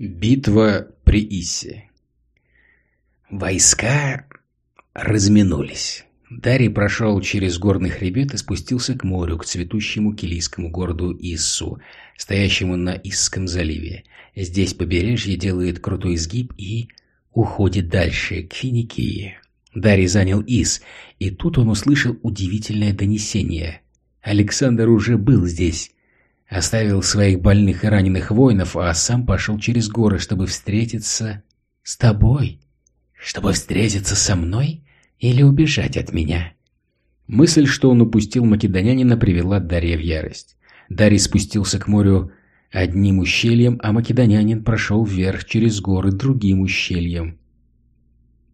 Битва при Иссе Войска разминулись. Дарий прошел через горный хребет и спустился к морю, к цветущему килийскому городу Иссу, стоящему на Исском заливе. Здесь побережье делает крутой изгиб и уходит дальше, к Финикии. Дарий занял Ис, и тут он услышал удивительное донесение. Александр уже был здесь. Оставил своих больных и раненых воинов, а сам пошел через горы, чтобы встретиться с тобой. Чтобы встретиться со мной или убежать от меня? Мысль, что он упустил македонянина, привела Дарья в ярость. Дарий спустился к морю одним ущельем, а македонянин прошел вверх через горы другим ущельем.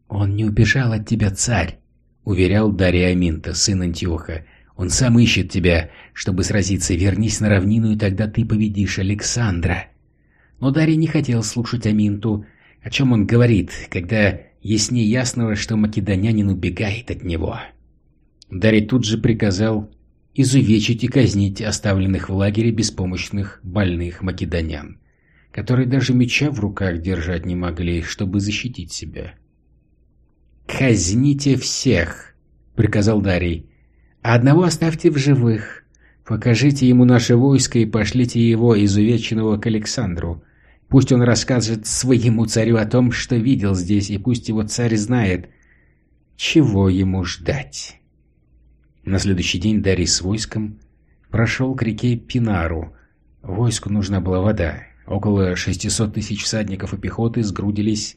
«Он не убежал от тебя, царь!» — уверял Дарья Аминта, сын Антиоха. Он сам ищет тебя, чтобы сразиться. Вернись на равнину, и тогда ты победишь Александра. Но Дарий не хотел слушать Аминту. О чем он говорит, когда яснее ясного, что македонянин убегает от него. Дарий тут же приказал изувечить и казнить оставленных в лагере беспомощных больных македонян, которые даже меча в руках держать не могли, чтобы защитить себя. «Казните всех!» — приказал Дарий а одного оставьте в живых. Покажите ему наше войско и пошлите его изувеченного к Александру. Пусть он расскажет своему царю о том, что видел здесь, и пусть его царь знает, чего ему ждать. На следующий день Дарий с войском прошел к реке Пинару. Войску нужна была вода. Около 600 тысяч всадников и пехоты сгрудились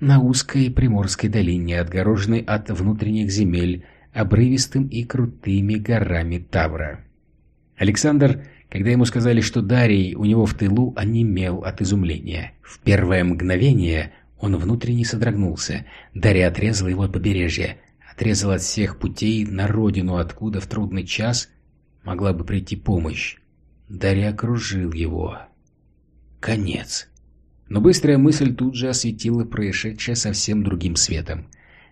на узкой Приморской долине, отгороженной от внутренних земель обрывистым и крутыми горами Тавра. Александр, когда ему сказали, что Дарий у него в тылу, онемел от изумления. В первое мгновение он внутренне содрогнулся. Дарий отрезал его от побережья, отрезал от всех путей на родину, откуда в трудный час могла бы прийти помощь. Дарий окружил его. Конец. Но быстрая мысль тут же осветила происшедшее совсем другим светом.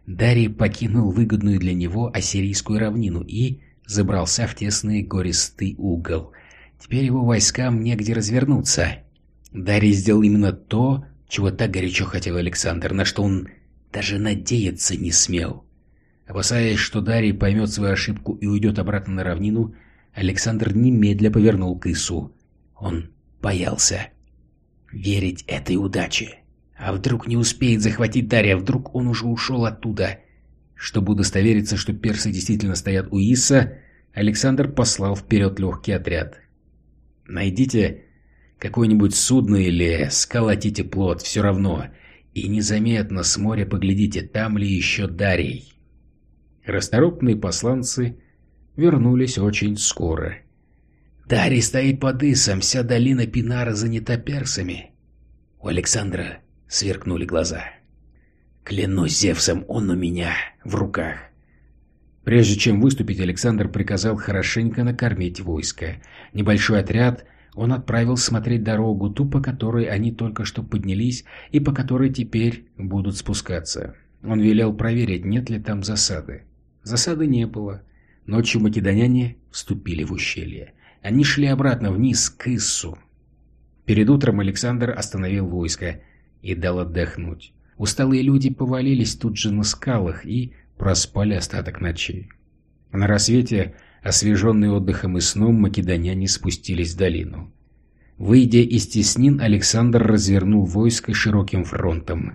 Дарий покинул выгодную для него ассирийскую равнину и забрался в тесный гористый угол. Теперь его войскам негде развернуться. Дарий сделал именно то, чего так горячо хотел Александр, на что он даже надеяться не смел. Опасаясь, что Дарий поймет свою ошибку и уйдет обратно на равнину, Александр немедля повернул к Ису. Он боялся верить этой удаче. А вдруг не успеет захватить Дарья, вдруг он уже ушел оттуда? Чтобы удостовериться, что персы действительно стоят у Иса, Александр послал вперед легкий отряд. «Найдите какое-нибудь судно или сколотите плот, все равно, и незаметно с моря поглядите, там ли еще Дарий». Расторопные посланцы вернулись очень скоро. «Дарий стоит под Исом, вся долина Пинара занята персами». У Александра сверкнули глаза. «Клянусь Зевсом, он у меня в руках!» Прежде чем выступить, Александр приказал хорошенько накормить войско. Небольшой отряд он отправил смотреть дорогу, ту, по которой они только что поднялись и по которой теперь будут спускаться. Он велел проверить, нет ли там засады. Засады не было. Ночью македоняне вступили в ущелье. Они шли обратно вниз, к Иссу. Перед утром Александр остановил войско и дал отдохнуть. Усталые люди повалились тут же на скалах и проспали остаток ночи. На рассвете, освеженные отдыхом и сном, македоняне спустились в долину. Выйдя из теснин, Александр развернул войско широким фронтом.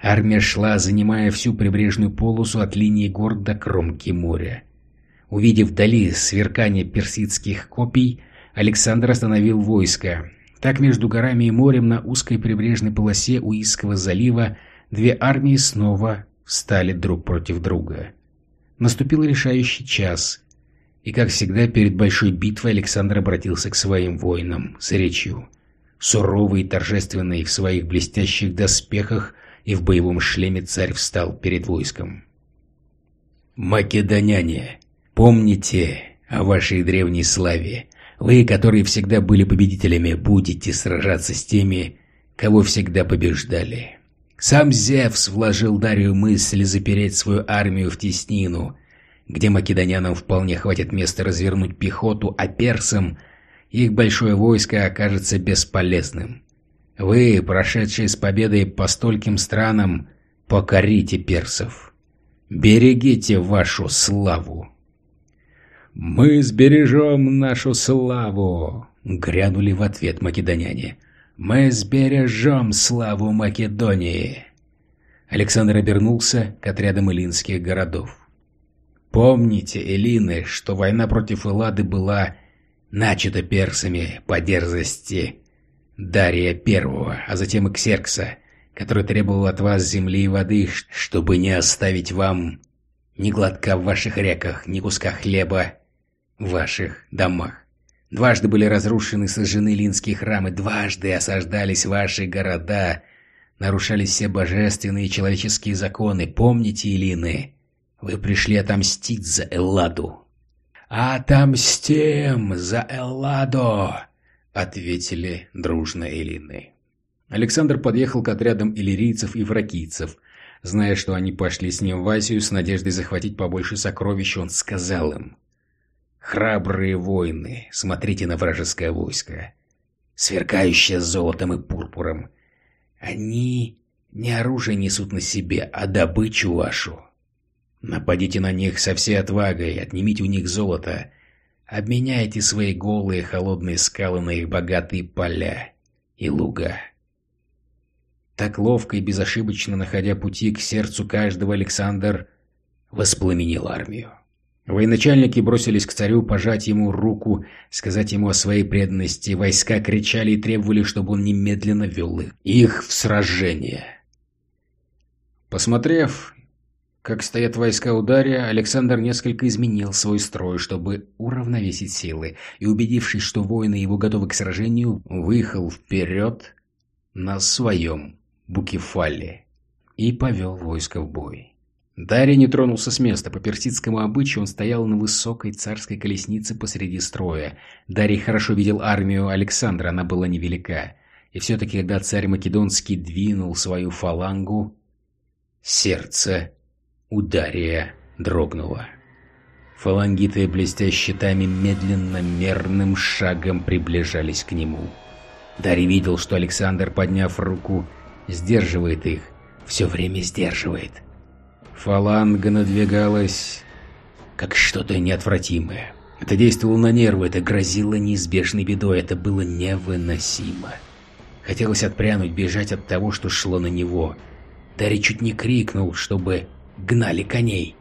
Армия шла, занимая всю прибрежную полосу от линии гор до кромки моря. Увидев вдали сверкание персидских копий, Александр остановил войско, так между горами и морем на узкой прибрежной полосе Уиского залива две армии снова встали друг против друга. Наступил решающий час, и, как всегда, перед большой битвой Александр обратился к своим воинам с речью. Суровый и торжественный в своих блестящих доспехах и в боевом шлеме царь встал перед войском. «Македоняне, помните о вашей древней славе!» Вы, которые всегда были победителями, будете сражаться с теми, кого всегда побеждали. Сам Зевс вложил Дарью мысль запереть свою армию в теснину, где македонянам вполне хватит места развернуть пехоту, а персам их большое войско окажется бесполезным. Вы, прошедшие с победой по стольким странам, покорите персов. Берегите вашу славу. «Мы сбережем нашу славу!» — грянули в ответ македоняне. «Мы сбережем славу Македонии!» Александр обернулся к отрядам эллинских городов. «Помните, Эллины, что война против Эллады была начата персами по дерзости Дария Первого, а затем и Ксеркса, который требовал от вас земли и воды, чтобы не оставить вам ни глотка в ваших реках, ни куска хлеба в ваших домах. Дважды были разрушены сожжены линские храмы, дважды осаждались ваши города, нарушались все божественные и человеческие законы. Помните, Илины, вы пришли отомстить за Элладу. «Отомстим за Элладу!» — ответили дружно Элины. Александр подъехал к отрядам иллирийцев и фракийцев. Зная, что они пошли с ним в Азию с надеждой захватить побольше сокровищ, он сказал им. «Храбрые воины, смотрите на вражеское войско, сверкающее золотом и пурпуром. Они не оружие несут на себе, а добычу вашу. Нападите на них со всей отвагой, отнимите у них золото, обменяйте свои голые холодные скалы на их богатые поля и луга. Так ловко и безошибочно находя пути к сердцу каждого, Александр воспламенил армию. Военачальники бросились к царю пожать ему руку, сказать ему о своей преданности. Войска кричали и требовали, чтобы он немедленно вел их в сражение. Посмотрев как стоят войска ударя, Александр несколько изменил свой строй, чтобы уравновесить силы, и, убедившись, что воины его готовы к сражению, выехал вперед на своем букефале и повел войско в бой. Дарья не тронулся с места. По персидскому обычаю он стоял на высокой царской колеснице посреди строя. Дарий хорошо видел армию Александра, она была невелика. И все-таки, когда царь Македонский двинул свою фалангу, сердце Удария дрогнула. Фалангиты, блестя щитами, медленно, мерным шагом приближались к нему. Дарий видел, что Александр, подняв руку, сдерживает их, все время сдерживает. Фаланга надвигалась, как что-то неотвратимое. Это действовало на нервы, это грозило неизбежной бедой, это было невыносимо. Хотелось отпрянуть, бежать от того, что шло на него. Дарий чуть не крикнул, чтобы гнали коней.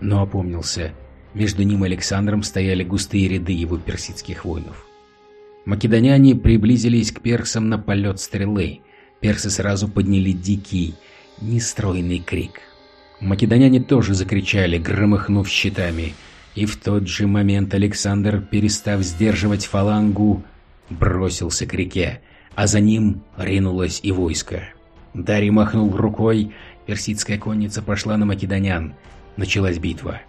Но опомнился. Между ним и Александром стояли густые ряды его персидских воинов. Македоняне приблизились к персам на полет стрелы. Персы сразу подняли дикий, нестройный крик. Македоняне тоже закричали, громыхнув щитами. И в тот же момент Александр, перестав сдерживать фалангу, бросился к реке, а за ним ринулось и войско. Дарий махнул рукой, Персидская конница пошла на македонян. Началась битва.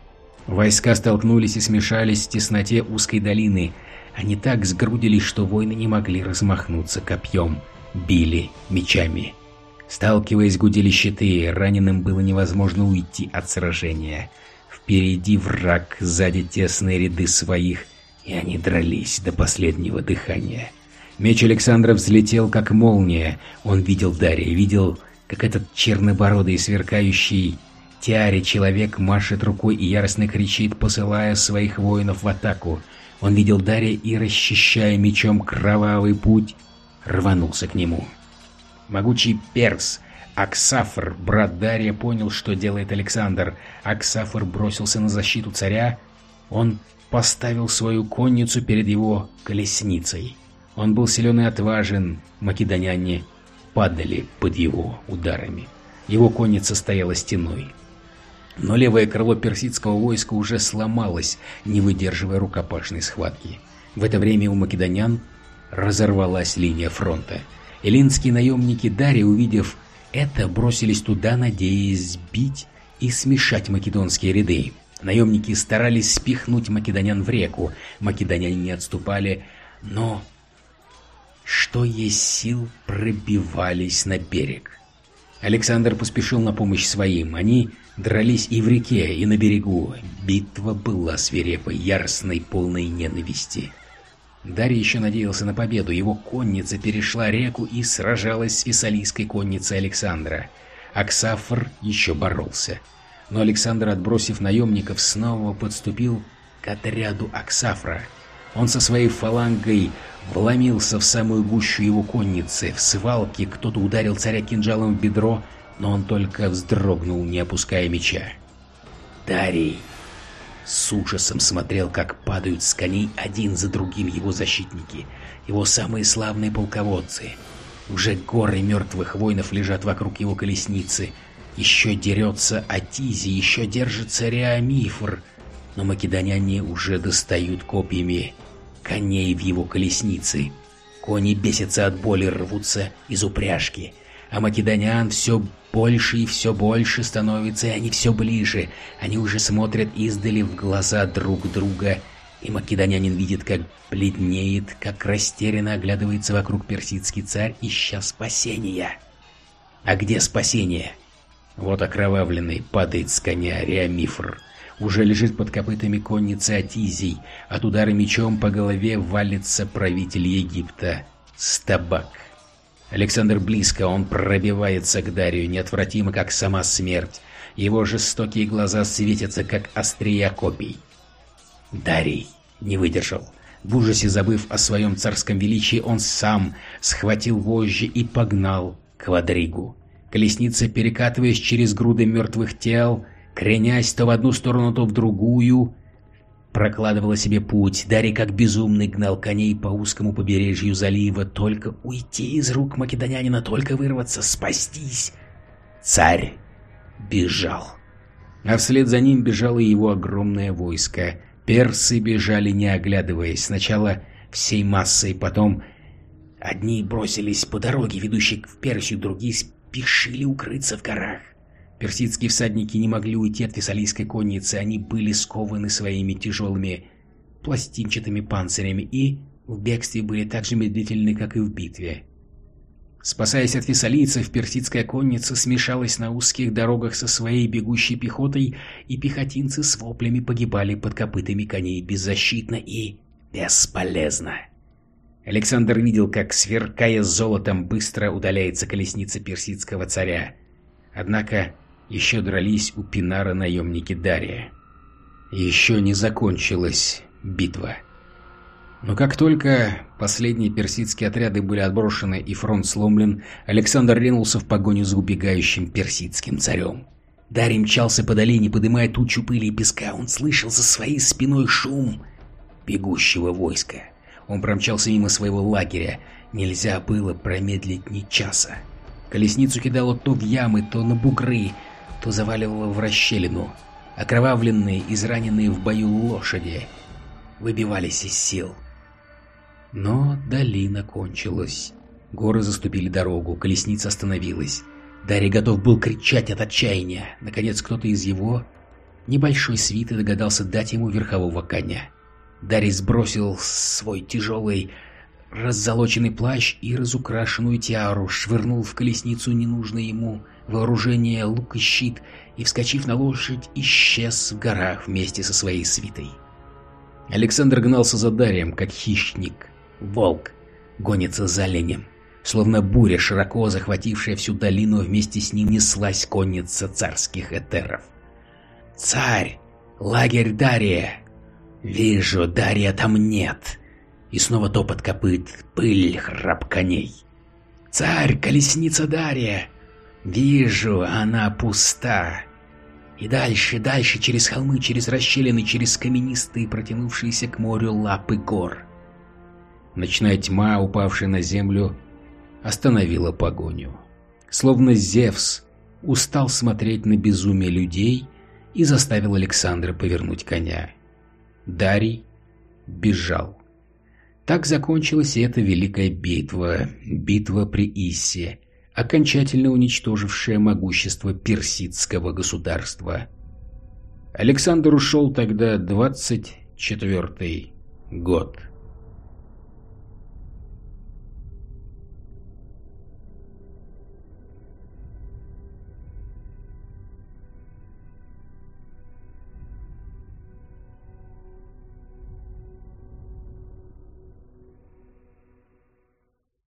Войска столкнулись и смешались в тесноте узкой долины. Они так сгрудились, что воины не могли размахнуться копьем. Били мечами. Сталкиваясь, гудели щиты, раненым было невозможно уйти от сражения. Впереди враг, сзади тесные ряды своих, и они дрались до последнего дыхания. Меч Александра взлетел, как молния. Он видел Дарья, видел как этот чернобородый сверкающий тиаре человек машет рукой и яростно кричит, посылая своих воинов в атаку. Он видел Дарья и, расчищая мечом кровавый путь, рванулся к нему. Могучий перс Аксафр, брат Дарья, понял, что делает Александр. Аксафр бросился на защиту царя. Он поставил свою конницу перед его колесницей. Он был силен и отважен, македоняне падали под его ударами. Его конница стояла стеной. Но левое крыло персидского войска уже сломалось, не выдерживая рукопашной схватки. В это время у македонян разорвалась линия фронта. Эллинские наемники Дарья, увидев это, бросились туда, надеясь сбить и смешать македонские ряды. Наемники старались спихнуть македонян в реку. Македоняне не отступали, но что есть сил, пробивались на берег. Александр поспешил на помощь своим. Они дрались и в реке, и на берегу. Битва была свирепой, яростной, полной ненависти. Дарий еще надеялся на победу. Его конница перешла реку и сражалась с фессалийской конницей Александра. Аксафр еще боролся. Но Александр, отбросив наемников, снова подступил к отряду Аксафра. Он со своей фалангой вломился в самую гущу его конницы. В свалке кто-то ударил царя кинжалом в бедро, но он только вздрогнул, не опуская меча. Дарий с ужасом смотрел, как падают с коней один за другим его защитники, его самые славные полководцы. Уже горы мертвых воинов лежат вокруг его колесницы. Еще дерется Атизи, еще держится Реамифр, но македоняне уже достают копьями коней в его колесницы. Кони бесятся от боли, рвутся из упряжки, а македонян все больше и все больше становится, и они все ближе. Они уже смотрят издали в глаза друг друга, и македонянин видит, как бледнеет, как растерянно оглядывается вокруг персидский царь, ища спасения. А где спасение? Вот окровавленный падает с коня Реамифр. Уже лежит под копытами конницы Атизий. От удара мечом по голове валится правитель Египта Стабак. Александр близко, он пробивается к Дарию, неотвратимо, как сама смерть. Его жестокие глаза светятся, как острия копий. Дарий не выдержал. В ужасе забыв о своем царском величии, он сам схватил вожжи и погнал квадригу. Колесница, перекатываясь через груды мертвых тел, кренясь то в одну сторону, то в другую, прокладывала себе путь. Дарий как безумный гнал коней по узкому побережью залива. Только уйти из рук македонянина, только вырваться, спастись. Царь бежал. А вслед за ним бежало его огромное войско. Персы бежали, не оглядываясь. Сначала всей массой, потом... Одни бросились по дороге, ведущей в Персию, другие спешили укрыться в горах. Персидские всадники не могли уйти от фессалийской конницы, они были скованы своими тяжелыми пластинчатыми панцирями и в бегстве были так же медлительны, как и в битве. Спасаясь от фессалийцев, персидская конница смешалась на узких дорогах со своей бегущей пехотой, и пехотинцы с воплями погибали под копытами коней беззащитно и бесполезно. Александр видел, как, сверкая золотом, быстро удаляется колесница персидского царя. Однако еще дрались у Пинара наемники Дария. Еще не закончилась битва. Но как только последние персидские отряды были отброшены и фронт сломлен, Александр ринулся в погоню за убегающим персидским царем. Дарий мчался по долине, подымая тучу пыли и песка. Он слышал за своей спиной шум бегущего войска. Он промчался мимо своего лагеря. Нельзя было промедлить ни часа. Колесницу кидало то в ямы, то на бугры, то заваливало в расщелину. Окровавленные, израненные в бою лошади выбивались из сил. Но долина кончилась. Горы заступили дорогу, колесница остановилась. Дарий готов был кричать от отчаяния. Наконец кто-то из его небольшой свиты догадался дать ему верхового коня. Дарий сбросил свой тяжелый раззолоченный плащ и разукрашенную тиару, швырнул в колесницу ненужное ему вооружение, лук и щит, и, вскочив на лошадь, исчез в горах вместе со своей свитой. Александр гнался за Дарием, как хищник. Волк гонится за оленем. Словно буря, широко захватившая всю долину, вместе с ним неслась конница царских этеров. «Царь! Лагерь Дария!» «Вижу, Дария там нет!» И снова топот копыт, пыль, храп коней. «Царь, колесница Дария!» «Вижу, она пуста!» И дальше, дальше, через холмы, через расщелины, через каменистые, протянувшиеся к морю лапы гор. Ночная тьма, упавшая на землю, остановила погоню. Словно Зевс устал смотреть на безумие людей и заставил Александра повернуть коня. Дарий бежал. Так закончилась и эта великая битва, битва при Иссе, окончательно уничтожившая могущество персидского государства. Александр ушел тогда 24 год.